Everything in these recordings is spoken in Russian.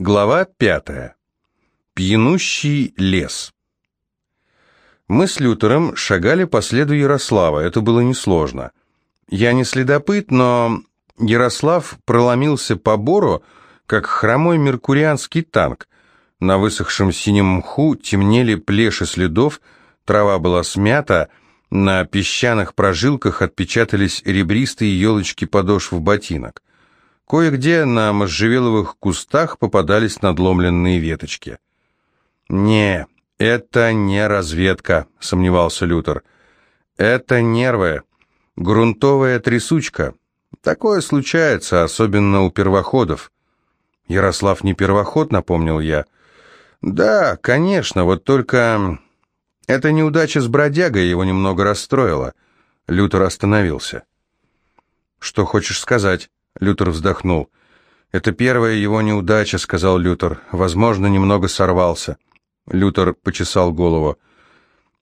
Глава пятая. Пьянущий лес. Мы с Лютером шагали по следу Ярослава, это было несложно. Я не следопыт, но Ярослав проломился по бору, как хромой меркурианский танк. На высохшем синем мху темнели плеши следов, трава была смята, на песчаных прожилках отпечатались ребристые елочки подошв ботинок. Кое-где на можжевеловых кустах попадались надломленные веточки. «Не, это не разведка», — сомневался Лютер. «Это нервы, грунтовая трясучка. Такое случается, особенно у первоходов». «Ярослав не первоход», — напомнил я. «Да, конечно, вот только...» Эта неудача с бродягой его немного расстроила. Лютер остановился. «Что хочешь сказать?» Лютер вздохнул. «Это первая его неудача», — сказал Лютер. «Возможно, немного сорвался». Лютер почесал голову.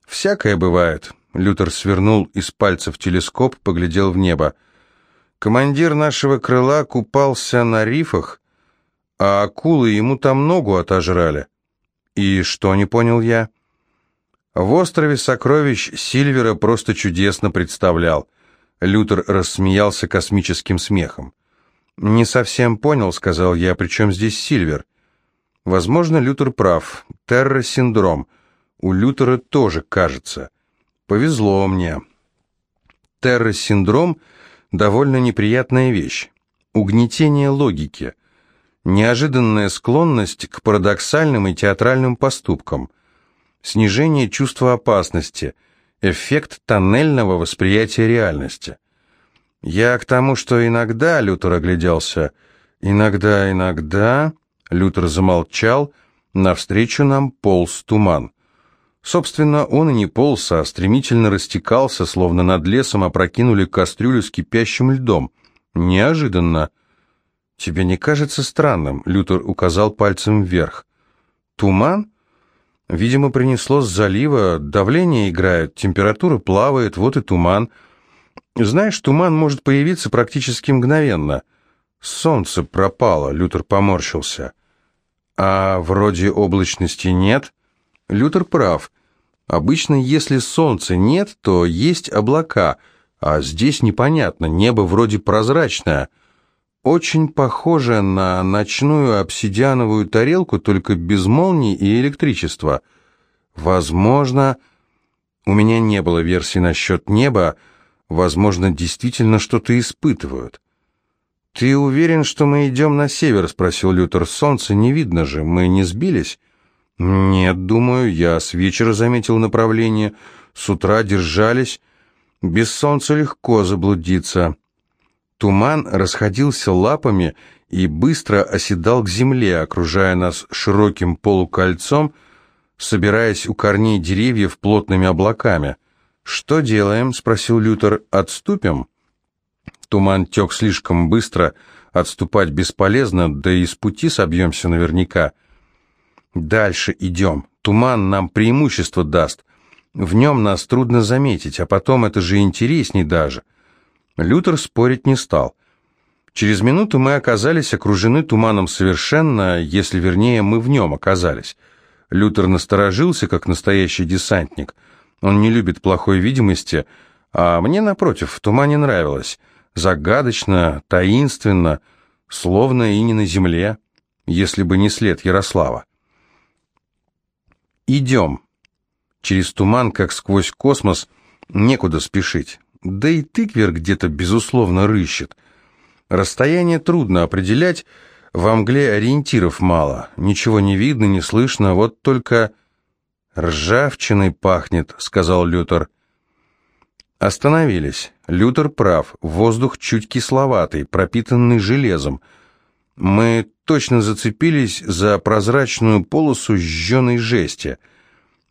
«Всякое бывает». Лютер свернул из пальцев телескоп, поглядел в небо. «Командир нашего крыла купался на рифах, а акулы ему там ногу отожрали». «И что, не понял я?» В острове сокровищ Сильвера просто чудесно представлял. Лютер рассмеялся космическим смехом. «Не совсем понял», — сказал я, — «при чем здесь Сильвер?» Возможно, Лютер прав. Терра-синдром. У Лютера тоже кажется. Повезло мне. Терра-синдром — довольно неприятная вещь. Угнетение логики. Неожиданная склонность к парадоксальным и театральным поступкам. Снижение чувства опасности. Эффект тоннельного восприятия реальности. Я к тому, что иногда, Лютер огляделся, иногда, иногда, Лютер замолчал, навстречу нам полз туман. Собственно, он и не полз, а стремительно растекался, словно над лесом опрокинули кастрюлю с кипящим льдом. Неожиданно. «Тебе не кажется странным?» — Лютер указал пальцем вверх. «Туман?» «Видимо, принесло с залива, давление играет, температура плавает, вот и туман». Знаешь, туман может появиться практически мгновенно. Солнце пропало, Лютер поморщился. А вроде облачности нет? Лютер прав. Обычно, если солнца нет, то есть облака, а здесь непонятно, небо вроде прозрачное. Очень похоже на ночную обсидиановую тарелку, только без молний и электричества. Возможно, у меня не было версии насчет неба, Возможно, действительно что-то испытывают. «Ты уверен, что мы идем на север?» — спросил Лютер. «Солнце не видно же, мы не сбились?» «Нет, думаю, я с вечера заметил направление. С утра держались. Без солнца легко заблудиться». Туман расходился лапами и быстро оседал к земле, окружая нас широким полукольцом, собираясь у корней деревьев плотными облаками. «Что делаем?» — спросил Лютер. «Отступим?» Туман тек слишком быстро, отступать бесполезно, да и с пути собьемся наверняка. «Дальше идем. Туман нам преимущество даст. В нем нас трудно заметить, а потом это же интересней даже». Лютер спорить не стал. Через минуту мы оказались окружены туманом совершенно, если вернее мы в нем оказались. Лютер насторожился, как настоящий десантник — он не любит плохой видимости, а мне, напротив, в тумане нравилось. Загадочно, таинственно, словно и не на земле, если бы не след Ярослава. «Идем». Через туман, как сквозь космос, некуда спешить. Да и тыквер где-то, безусловно, рыщет. Расстояние трудно определять, во мгле ориентиров мало. Ничего не видно, не слышно, вот только... «Ржавчиной пахнет», — сказал Лютер. Остановились. Лютер прав. Воздух чуть кисловатый, пропитанный железом. Мы точно зацепились за прозрачную полосу сжженной жести.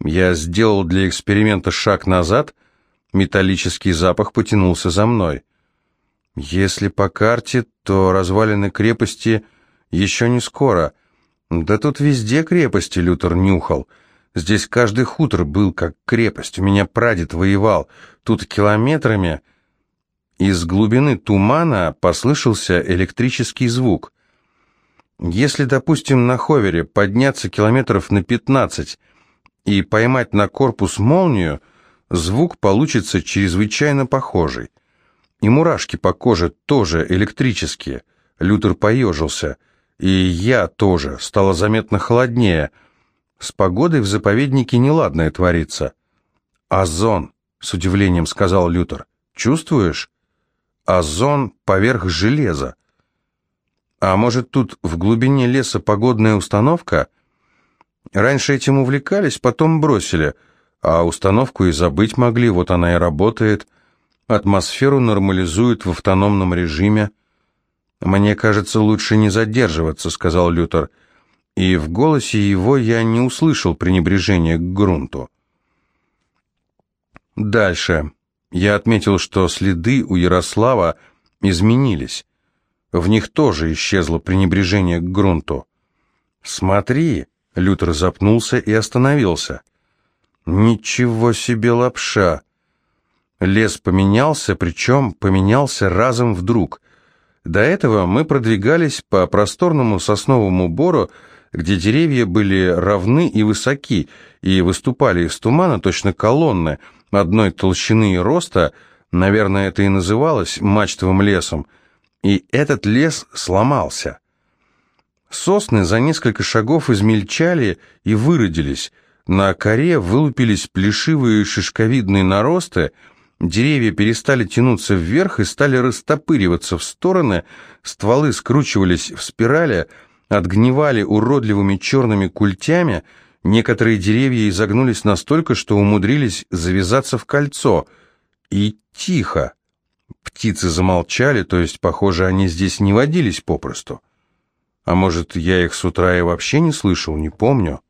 Я сделал для эксперимента шаг назад, металлический запах потянулся за мной. Если по карте, то развалины крепости еще не скоро. Да тут везде крепости Лютер нюхал — Здесь каждый хутор был как крепость. У меня прадед воевал. Тут километрами... Из глубины тумана послышался электрический звук. Если, допустим, на ховере подняться километров на 15 и поймать на корпус молнию, звук получится чрезвычайно похожий. И мурашки по коже тоже электрические. Лютер поежился. И я тоже. Стало заметно холоднее. С погодой в заповеднике неладное творится. «Озон», — с удивлением сказал Лютер. «Чувствуешь? Озон поверх железа. А может, тут в глубине леса погодная установка? Раньше этим увлекались, потом бросили, а установку и забыть могли, вот она и работает. Атмосферу нормализует в автономном режиме. «Мне кажется, лучше не задерживаться», — сказал Лютер. И в голосе его я не услышал пренебрежения к грунту. Дальше. Я отметил, что следы у Ярослава изменились. В них тоже исчезло пренебрежение к грунту. «Смотри!» — Лютер запнулся и остановился. «Ничего себе лапша!» Лес поменялся, причем поменялся разом вдруг. До этого мы продвигались по просторному сосновому бору, где деревья были равны и высоки, и выступали из тумана точно колонны, одной толщины и роста, наверное, это и называлось мачтовым лесом, и этот лес сломался. Сосны за несколько шагов измельчали и выродились, на коре вылупились плешивые шишковидные наросты, деревья перестали тянуться вверх и стали растопыриваться в стороны, стволы скручивались в спирали, отгнивали уродливыми черными культями, некоторые деревья изогнулись настолько, что умудрились завязаться в кольцо. И тихо. Птицы замолчали, то есть, похоже, они здесь не водились попросту. А может, я их с утра и вообще не слышал, не помню.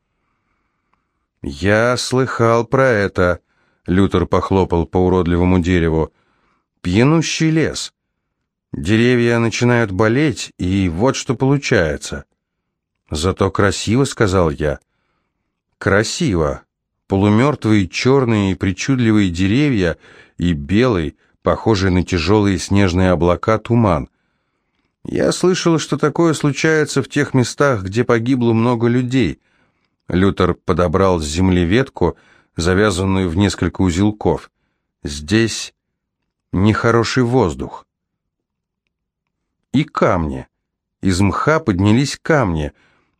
«Я слыхал про это», — Лютер похлопал по уродливому дереву. «Пьянущий лес. Деревья начинают болеть, и вот что получается». «Зато красиво», — сказал я. «Красиво. Полумертвые черные и причудливые деревья и белый, похожий на тяжелые снежные облака, туман. Я слышал, что такое случается в тех местах, где погибло много людей. Лютер подобрал с земли ветку, завязанную в несколько узелков. Здесь нехороший воздух. И камни. Из мха поднялись камни,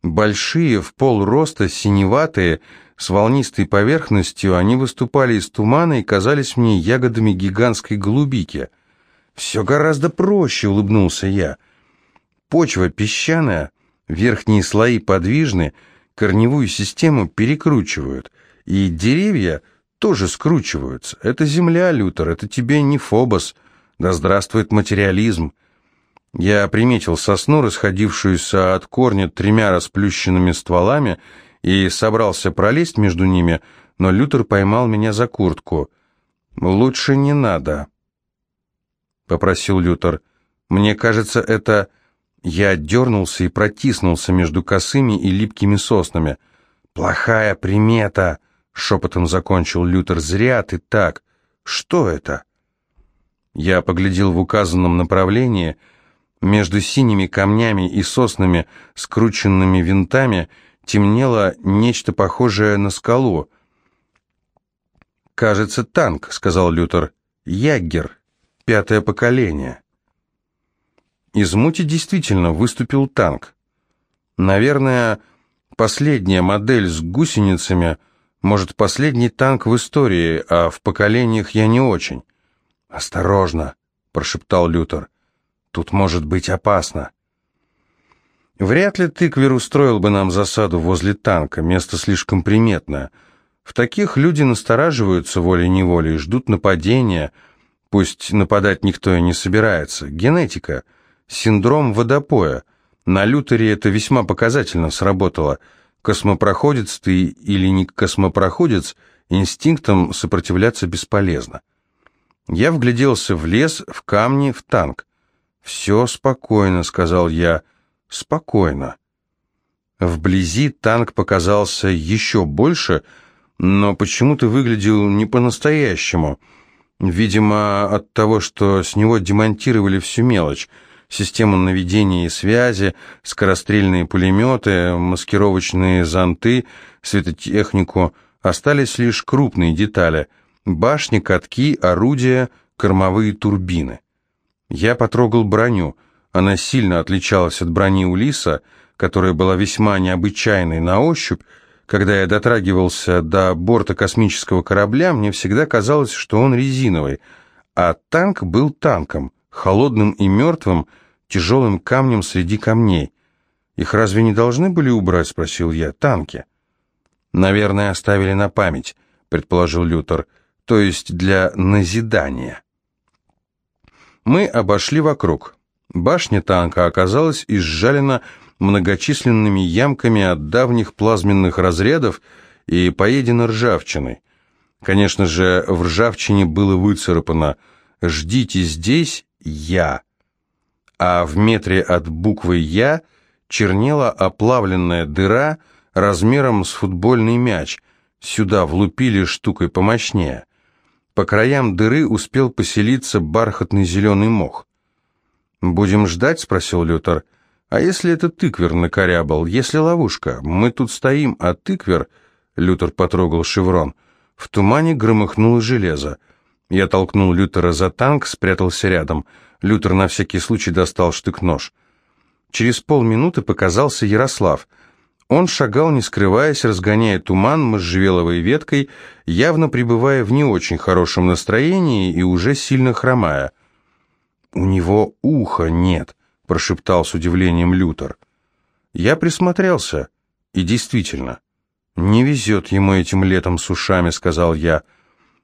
большие, в пол роста, синеватые, с волнистой поверхностью, они выступали из тумана и казались мне ягодами гигантской голубики. «Все гораздо проще», — улыбнулся я. Почва песчаная, верхние слои подвижны, корневую систему перекручивают, и деревья тоже скручиваются. Это земля, Лютер, это тебе не Фобос. Да здравствует материализм. Я приметил сосну, расходившуюся от корня тремя расплющенными стволами, и собрался пролезть между ними, но Лютер поймал меня за куртку. «Лучше не надо», — попросил Лютер. «Мне кажется, это я дернулся и протиснулся между косыми и липкими соснами. «Плохая примета!» — шепотом закончил Лютер. «Зря ты так! Что это?» Я поглядел в указанном направлении. Между синими камнями и соснами, скрученными винтами, темнело нечто похожее на скалу. «Кажется, танк», — сказал Лютер. «Яггер, пятое поколение». Из мути действительно выступил танк. Наверное, последняя модель с гусеницами, может, последний танк в истории, а в поколениях я не очень. «Осторожно», — прошептал Лютер, — «тут может быть опасно». Вряд ли тыквер устроил бы нам засаду возле танка, место слишком приметное. В таких люди настораживаются волей-неволей и ждут нападения, пусть нападать никто и не собирается. Генетика — Синдром водопоя. На Лютере это весьма показательно сработало. Космопроходец ты или не космопроходец, инстинктом сопротивляться бесполезно. Я вгляделся в лес, в камни, в танк. «Все спокойно», — сказал я, — «спокойно». Вблизи танк показался еще больше, но почему-то выглядел не по-настоящему. Видимо, от того, что с него демонтировали всю мелочь — систему наведения и связи, скорострельные пулеметы, маскировочные зонты, светотехнику. Остались лишь крупные детали – башни, катки, орудия, кормовые турбины. Я потрогал броню. Она сильно отличалась от брони Улиса, которая была весьма необычайной на ощупь. Когда я дотрагивался до борта космического корабля, мне всегда казалось, что он резиновый, а танк был танком, холодным и мертвым, тяжелым камнем среди камней. «Их разве не должны были убрать?» — спросил я. «Танки». «Наверное, оставили на память», — предположил Лютер, — «то есть для назидания». Мы обошли вокруг. Башня танка оказалась изжалена многочисленными ямками от давних плазменных разрядов и поедена ржавчиной. Конечно же, в ржавчине было выцарапано «Ждите здесь, я». А в метре от буквы «Я» чернела оплавленная дыра размером с футбольный мяч. Сюда влупили штукой помощнее. По краям дыры успел поселиться бархатный зеленый мох. «Будем ждать?» — спросил Лютер. «А если это тыквер накорябал? Если ловушка? Мы тут стоим, а тыквер...» Лютер потрогал шеврон. В тумане громыхнуло железо. Я толкнул Лютера за танк, спрятался рядом. Лютер на всякий случай достал штык-нож. Через полминуты показался Ярослав — он шагал, не скрываясь, разгоняя туман можжевеловой веткой, явно пребывая в не очень хорошем настроении и уже сильно хромая. «У него уха нет», — прошептал с удивлением Лютер. Я присмотрелся, и действительно, «Не везет ему этим летом с ушами», — сказал я.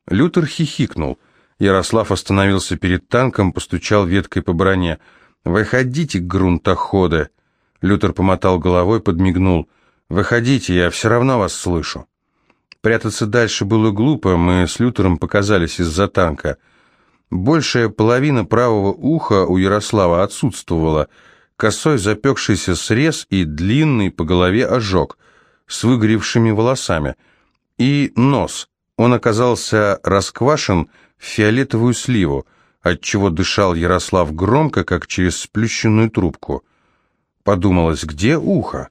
Лютер хихикнул. Ярослав остановился перед танком, постучал веткой по броне. «Выходите, грунтоходы!» Лютер помотал головой, подмигнул. «Выходите, я все равно вас слышу». Прятаться дальше было глупо, мы с Лютером показались из-за танка. Большая половина правого уха у Ярослава отсутствовала, косой запекшийся срез и длинный по голове ожог с выгоревшими волосами. И нос. Он оказался расквашен в фиолетовую сливу, отчего дышал Ярослав громко, как через сплющенную трубку. Подумалось, где ухо?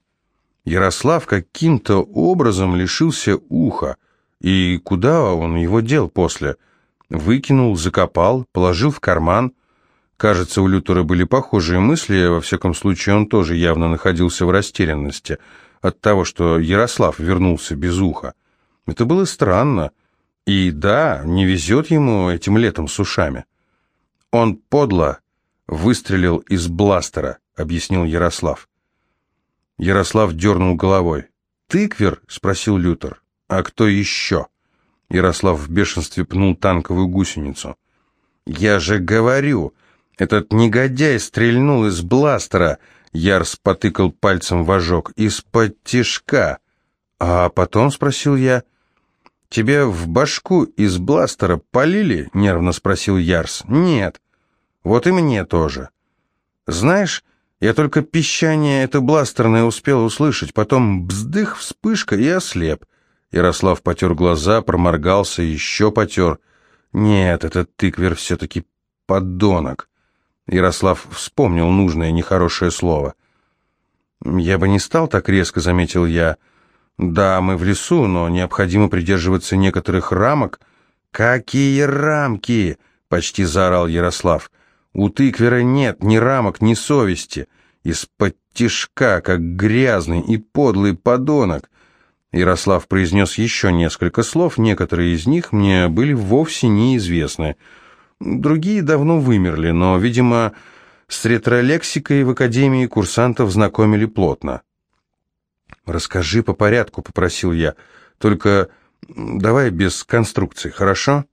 Ярослав каким-то образом лишился уха, и куда он его дел после? Выкинул, закопал, положил в карман. Кажется, у Лютера были похожие мысли, во всяком случае он тоже явно находился в растерянности от того, что Ярослав вернулся без уха. Это было странно. И да, не везет ему этим летом с ушами. Он подло выстрелил из бластера объяснил Ярослав. Ярослав дернул головой. «Тыквер?» — спросил Лютер. «А кто еще?» Ярослав в бешенстве пнул танковую гусеницу. «Я же говорю, этот негодяй стрельнул из бластера!» Ярс потыкал пальцем в ожог. «Из-под тишка!» «А потом?» — спросил я. «Тебе в башку из бластера полили?» — нервно спросил Ярс. «Нет». «Вот и мне тоже». «Знаешь, я только пищание это бластерное успел услышать, потом бздых, вспышка и ослеп. Ярослав потер глаза, проморгался, еще потер. Нет, этот тыквер все-таки подонок. Ярослав вспомнил нужное нехорошее слово. «Я бы не стал так резко», — заметил я. «Да, мы в лесу, но необходимо придерживаться некоторых рамок». «Какие рамки?» — почти заорал Ярослав. У тыквера нет ни рамок, ни совести. Из-под тишка, как грязный и подлый подонок. Ярослав произнес еще несколько слов, некоторые из них мне были вовсе неизвестны. Другие давно вымерли, но, видимо, с ретролексикой в Академии курсантов знакомили плотно. «Расскажи по порядку», — попросил я. «Только давай без конструкций, хорошо?»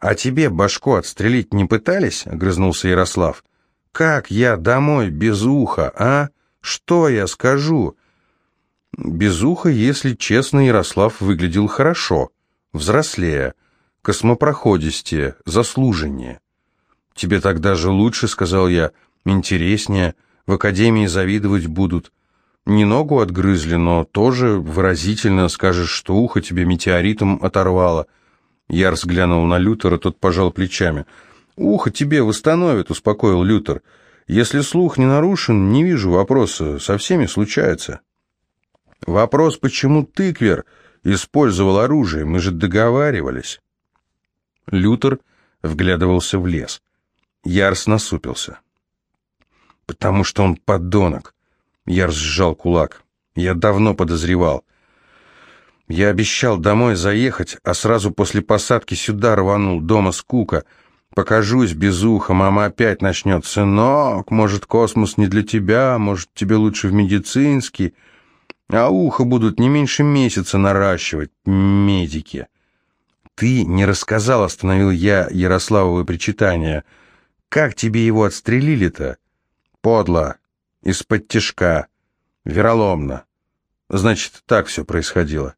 «А тебе башку отстрелить не пытались?» — огрызнулся Ярослав. «Как я домой без уха, а? Что я скажу?» Без уха, если честно, Ярослав выглядел хорошо, взрослее, космопроходистее, заслуженнее. «Тебе так даже лучше», — сказал я, — «интереснее, в академии завидовать будут. Не ногу отгрызли, но тоже выразительно скажешь, что ухо тебе метеоритом оторвало». Ярс глянул на Лютера, тот пожал плечами. «Ухо тебе восстановит», — успокоил Лютер. Если слух не нарушен, не вижу вопроса, со всеми случается. Вопрос, почему тыквер использовал оружие, мы же договаривались. Лютер вглядывался в лес. Ярс насупился. «Потому что он подонок!» Ярс сжал кулак. «Я давно подозревал. Я обещал домой заехать, а сразу после посадки сюда рванул, дома скука. Покажусь без уха, мама опять начнет. «Сынок, может, космос не для тебя, может, тебе лучше в медицинский?» А ухо будут не меньше месяца наращивать, медики. Ты не рассказал, остановил я Ярославовы причитания. Как тебе его отстрелили-то? Подло, из-под тяжка, вероломно. Значит, так все происходило.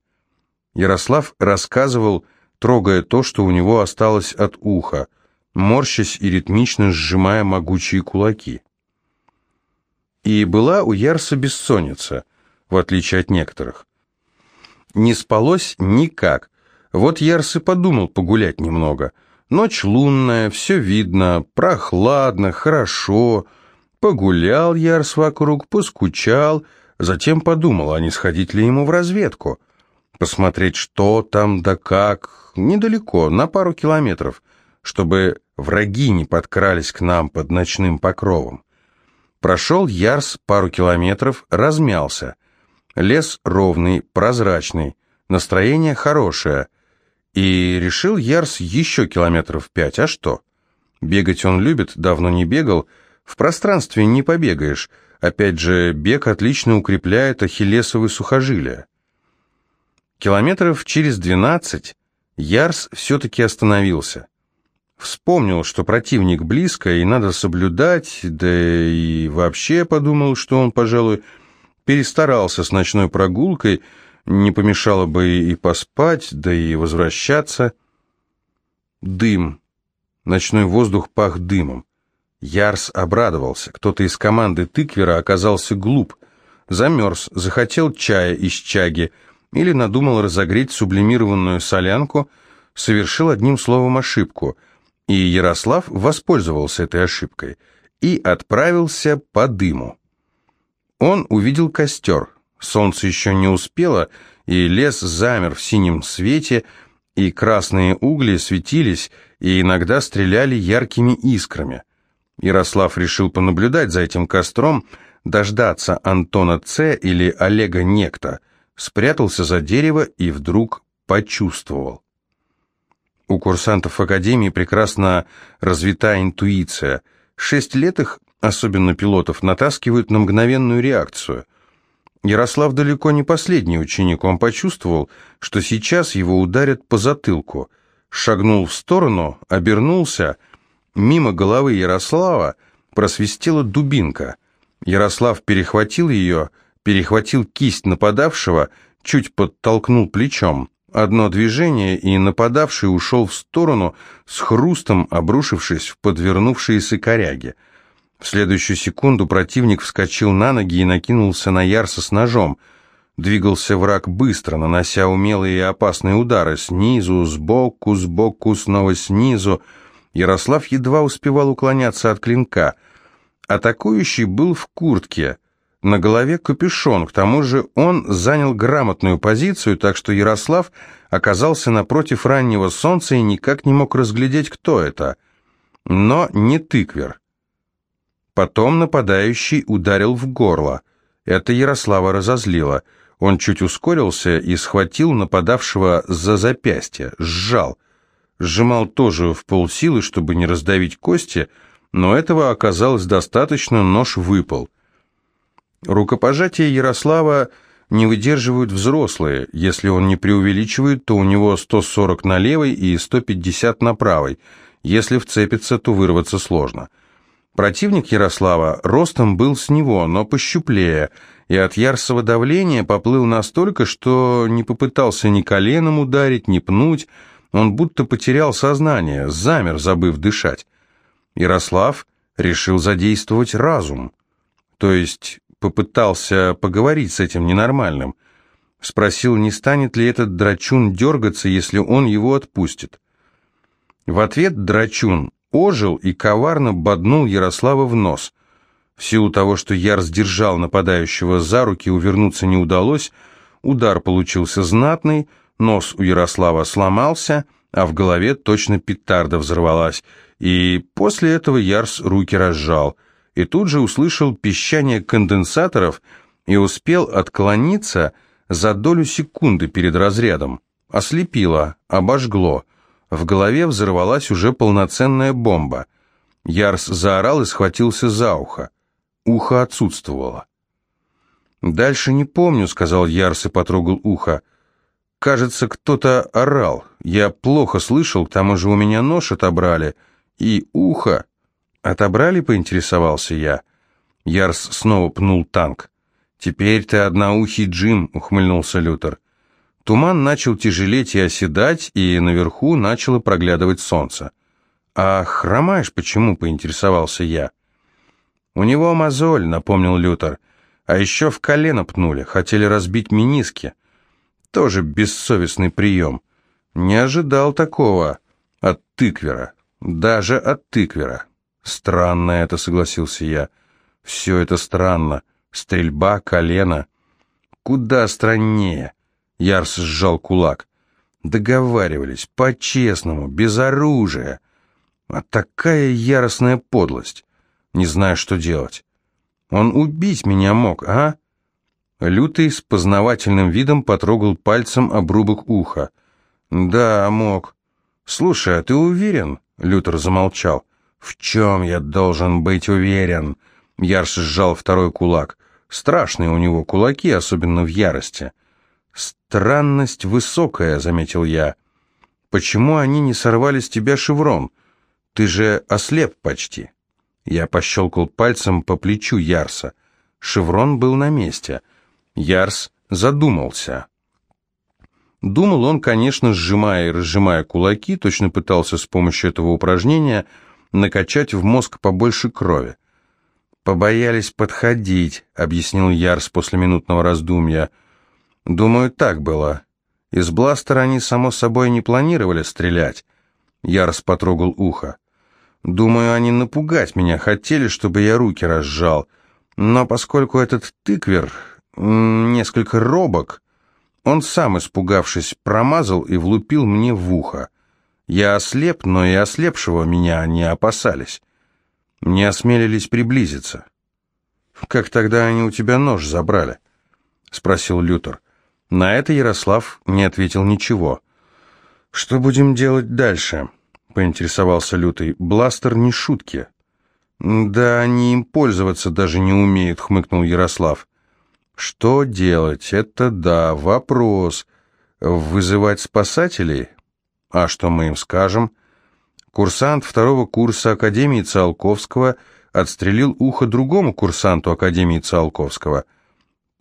Ярослав рассказывал, трогая то, что у него осталось от уха, морщась и ритмично сжимая могучие кулаки. И была у Ярса бессонница, в отличие от некоторых. Не спалось никак. Вот Ярс и подумал погулять немного. Ночь лунная, все видно, прохладно, хорошо. Погулял Ярс вокруг, поскучал, затем подумал, а не сходить ли ему в разведку – посмотреть, что там да как, недалеко, на пару километров, чтобы враги не подкрались к нам под ночным покровом. Прошел Ярс пару километров, размялся. Лес ровный, прозрачный, настроение хорошее. И решил Ярс еще километров пять, а что? Бегать он любит, давно не бегал, в пространстве не побегаешь. Опять же, бег отлично укрепляет ахиллесовые сухожилия. Километров через двенадцать Ярс все-таки остановился. Вспомнил, что противник близко, и надо соблюдать, да и вообще подумал, что он, пожалуй, перестарался с ночной прогулкой, не помешало бы и поспать, да и возвращаться. Дым. Ночной воздух пах дымом. Ярс обрадовался. Кто-то из команды тыквера оказался глуп. Замерз, захотел чая из чаги, или надумал разогреть сублимированную солянку, совершил одним словом ошибку, и Ярослав воспользовался этой ошибкой и отправился по дыму. Он увидел костер, солнце еще не успело, и лес замер в синем свете, и красные угли светились и иногда стреляли яркими искрами. Ярослав решил понаблюдать за этим костром, дождаться Антона Ц. или Олега Некто – спрятался за дерево и вдруг почувствовал. У курсантов Академии прекрасно развита интуиция. Шесть лет их, особенно пилотов, натаскивают на мгновенную реакцию. Ярослав далеко не последний ученик, он почувствовал, что сейчас его ударят по затылку. Шагнул в сторону, обернулся. Мимо головы Ярослава просвистела дубинка. Ярослав перехватил ее, перехватил кисть нападавшего, чуть подтолкнул плечом. Одно движение, и нападавший ушел в сторону, с хрустом обрушившись в подвернувшиеся коряги. В следующую секунду противник вскочил на ноги и накинулся на Ярса с ножом. Двигался враг быстро, нанося умелые и опасные удары снизу, сбоку, сбоку, снова снизу. Ярослав едва успевал уклоняться от клинка. Атакующий был в куртке, на голове капюшон, к тому же он занял грамотную позицию, так что Ярослав оказался напротив раннего солнца и никак не мог разглядеть, кто это. Но не тыквер. Потом нападающий ударил в горло. Это Ярослава разозлило. Он чуть ускорился и схватил нападавшего за запястье, сжал. Сжимал тоже в полсилы, чтобы не раздавить кости, но этого оказалось достаточно, нож выпал. Рукопожатия Ярослава не выдерживают взрослые. Если он не преувеличивает, то у него 140 на левой и 150 на правой. Если вцепится, то вырваться сложно. Противник Ярослава ростом был с него, но пощуплее, и от ярсового давления поплыл настолько, что не попытался ни коленом ударить, ни пнуть, он будто потерял сознание, замер, забыв дышать. Ярослав решил задействовать разум, то есть попытался поговорить с этим ненормальным. Спросил, не станет ли этот драчун дергаться, если он его отпустит. В ответ драчун ожил и коварно боднул Ярослава в нос. В силу того, что Яр сдержал нападающего за руки, увернуться не удалось, удар получился знатный, нос у Ярослава сломался, а в голове точно петарда взорвалась, и после этого Ярс руки разжал, и тут же услышал пищание конденсаторов и успел отклониться за долю секунды перед разрядом. Ослепило, обожгло. В голове взорвалась уже полноценная бомба. Ярс заорал и схватился за ухо. Ухо отсутствовало. «Дальше не помню», — сказал Ярс и потрогал ухо. «Кажется, кто-то орал. Я плохо слышал, к тому же у меня нож отобрали. И ухо...» «Отобрали?» — поинтересовался я. Ярс снова пнул танк. «Теперь ты одноухий Джим», — ухмыльнулся Лютер. Туман начал тяжелеть и оседать, и наверху начало проглядывать солнце. «А хромаешь почему?» — поинтересовался я. «У него мозоль», — напомнил Лютер. «А еще в колено пнули, хотели разбить миниски. Тоже бессовестный прием. Не ожидал такого от тыквера, даже от тыквера». «Странно это», — согласился я. «Все это странно. Стрельба, колено. Куда страннее?» Ярс сжал кулак. Договаривались, по-честному, без оружия. А такая яростная подлость. Не знаю, что делать. Он убить меня мог, а? Лютый с познавательным видом потрогал пальцем обрубок уха. «Да, мог. Слушай, а ты уверен?» Лютер замолчал. «В чем я должен быть уверен?» Ярс сжал второй кулак. Страшные у него кулаки, особенно в ярости. «Странность высокая», — заметил я. «Почему они не сорвали с тебя шеврон? Ты же ослеп почти». Я пощелкал пальцем по плечу Ярса. Шеврон был на месте. Ярс задумался. Думал он, конечно, сжимая и разжимая кулаки, точно пытался с помощью этого упражнения накачать в мозг побольше крови. «Побоялись подходить», — объяснил Ярс после минутного раздумья. Думаю, так было. Из бластера они, само собой, не планировали стрелять. Ярс потрогал ухо. Думаю, они напугать меня хотели, чтобы я руки разжал. Но поскольку этот тыквер несколько робок, он сам, испугавшись, промазал и влупил мне в ухо. Я ослеп, но и ослепшего меня не опасались. Не осмелились приблизиться. «Как тогда они у тебя нож забрали?» — спросил Лютер. На это Ярослав не ответил ничего. «Что будем делать дальше?» — поинтересовался Лютый. «Бластер не шутки». «Да они им пользоваться даже не умеют», — хмыкнул Ярослав. «Что делать? Это да, вопрос. Вызывать спасателей? А что мы им скажем?» Курсант второго курса Академии Циолковского отстрелил ухо другому курсанту Академии Циолковского —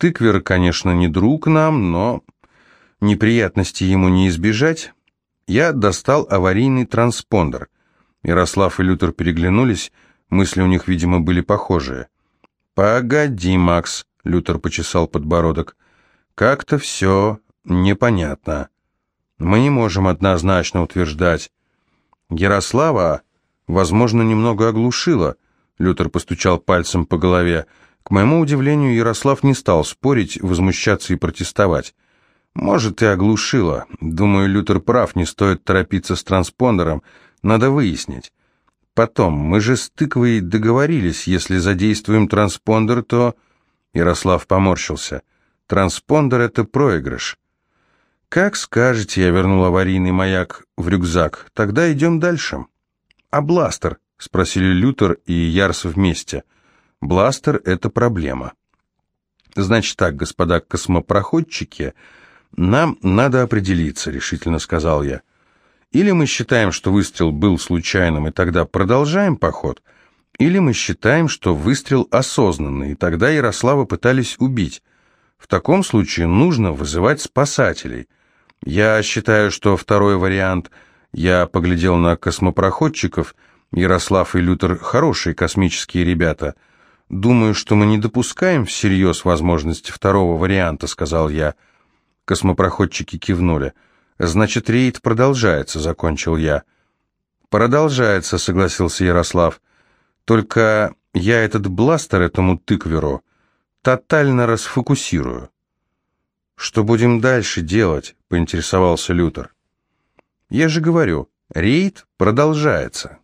Тыквер, конечно, не друг нам, но неприятности ему не избежать. Я достал аварийный транспондер. Ярослав и Лютер переглянулись, мысли у них, видимо, были похожие. «Погоди, Макс», — Лютер почесал подбородок, — «как-то все непонятно. Мы не можем однозначно утверждать. Ярослава, возможно, немного оглушила», — Лютер постучал пальцем по голове, — к моему удивлению, Ярослав не стал спорить, возмущаться и протестовать. Может, и оглушило. Думаю, Лютер прав, не стоит торопиться с транспондером. Надо выяснить. Потом, мы же с тыквой договорились, если задействуем транспондер, то... Ярослав поморщился. Транспондер — это проигрыш. «Как скажете», — я вернул аварийный маяк в рюкзак. «Тогда идем дальше». «А бластер?» — спросили Лютер и Ярс вместе. Бластер — это проблема. Значит так, господа космопроходчики, нам надо определиться, решительно сказал я. Или мы считаем, что выстрел был случайным, и тогда продолжаем поход, или мы считаем, что выстрел осознанный, и тогда Ярослава пытались убить. В таком случае нужно вызывать спасателей. Я считаю, что второй вариант, я поглядел на космопроходчиков, Ярослав и Лютер хорошие космические ребята — «Думаю, что мы не допускаем всерьез возможности второго варианта», — сказал я. Космопроходчики кивнули. «Значит, рейд продолжается», — закончил я. «Продолжается», — согласился Ярослав. «Только Я этот бластер этому тыкверу тотально расфокусирую. «Что будем дальше делать?» — поинтересовался Лютер. «Я же говорю, рейд продолжается».